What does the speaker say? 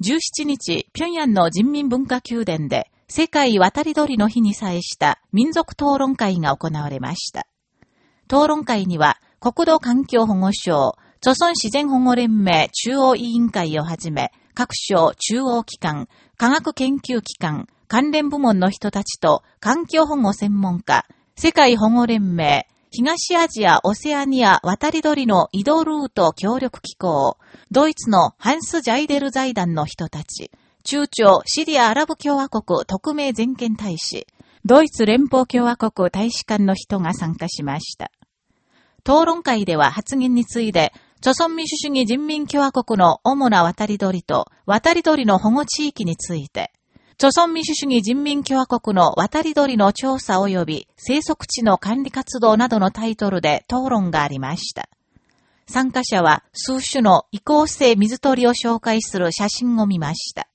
17日、平壌の人民文化宮殿で、世界渡り鳥の日に際した民族討論会が行われました。討論会には、国土環境保護省、著村自然保護連盟中央委員会をはじめ、各省中央機関、科学研究機関、関連部門の人たちと環境保護専門家、世界保護連盟、東アジア・オセアニア渡り鳥の移動ルート協力機構、ドイツのハンス・ジャイデル財団の人たち、中朝シリア・アラブ共和国特命全権大使、ドイツ連邦共和国大使館の人が参加しました。討論会では発言について、朝鮮民主主義人民共和国の主な渡り鳥と渡り鳥の保護地域について、朝鮮民主主義人民共和国の渡り鳥の調査及び生息地の管理活動などのタイトルで討論がありました。参加者は数種の移行性水鳥を紹介する写真を見ました。